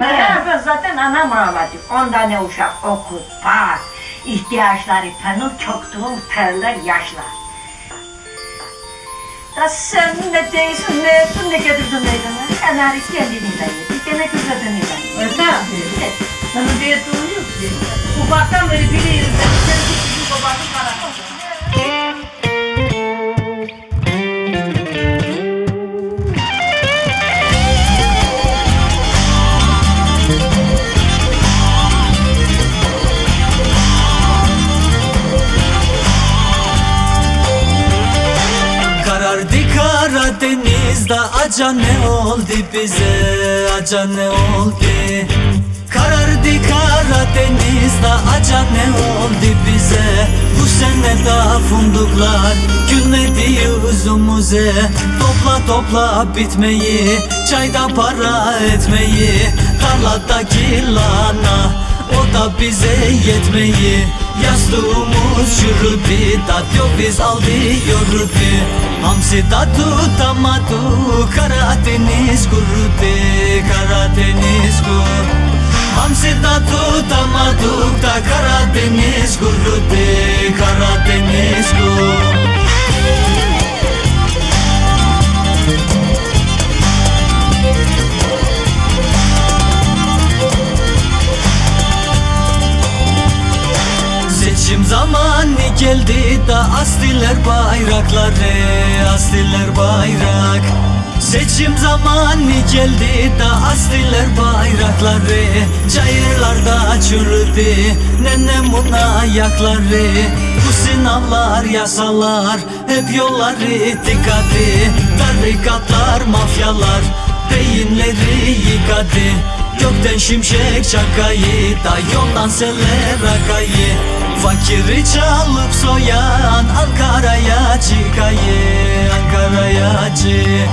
Tarafı zaten anam ağladı. On tane uşak okut, bak. ihtiyaçları tanır, çoktuğun paralar yaşlar. Da sen ne değilsin, ne ettin, ne getirdin neydin? Kanarı kendini de yedi, gene da yedi. Öyle mi? Sana diyet oluyor ki. Ufaktan beri biliyoruz. Ben senin kızın babası Karadeniz'de aca ne oldu bize? Aca ne oldu? Karardı Karadeniz'de aca ne oldu bize? Bu sene daha funduklar gülmedi yüzümüze? Topla topla bitmeyi çayda para etmeyi Tarladaki lana o da bize yetmeyi Yastığımız çürüdü Tatyo biz aldı yürüdü Hamsi da tutamadı Karadeniz kurudu Karadeniz kur Hamsi da tutamadık da Karadeniz kurudu Karadeniz kur Seçim zamanı geldi da astiler bayrakları Astiler bayrak. Seçim zamanı geldi da astiler bayrakları Çayırlarda çürüdü nenem buna ayakları Bu sınavlar yasalar hep yolları tıkadı Tarikatlar mafyalar beyinleri yıkadı. Gökten şimşek çakayı da yoldan seller akayı Fakiri çalıp soyan Ankara'ya çıkayı Ankara'ya çık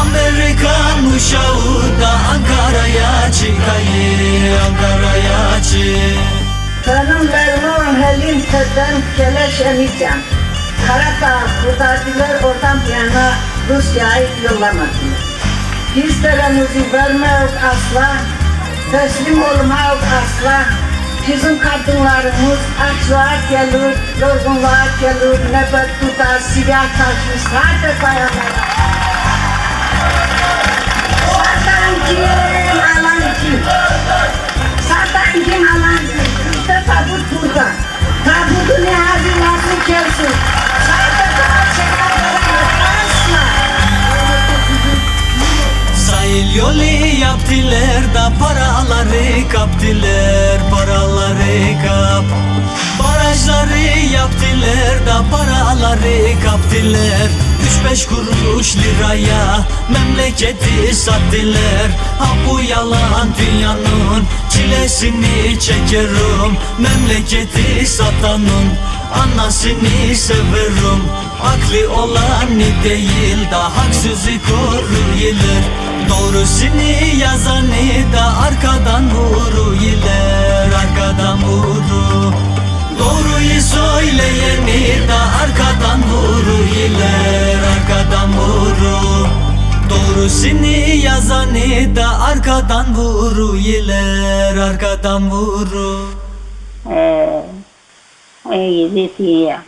Amerikan uşağı da Ankara'ya çıkayı Ankara'ya çık Benim derman helim seden keleş emeceğim. Karadağ kurtardılar oradan bir yana Rusya'yı yollamadılar. Hislerimizi vermek asla, teslim olmak asla. Bizim kadınlarımız açlığa gelir, yorgunluğa gelir, nöbet tutar, silah taşır, sadece dayanır. Satan kim, alan kim? Satan kim, alan kim? İşte tabut burada. Tabutu ne hazırlasın gelsin. Sahil yolu yaptılar da paraları kaptılar Paraları kaptılar Üç beş kuruş liraya memleketi sattılar. Ha bu yalan dünyanın çilesini çekerim. Memleketi satanın anasını severim. Aklı olan değil da haksızı koruyulur. Doğrusunu yazanı da arkadan vuruyorlar Arkadan Doğrusunu yazanı da arkadan vuruyorlar Arkadan vuru eh, decía,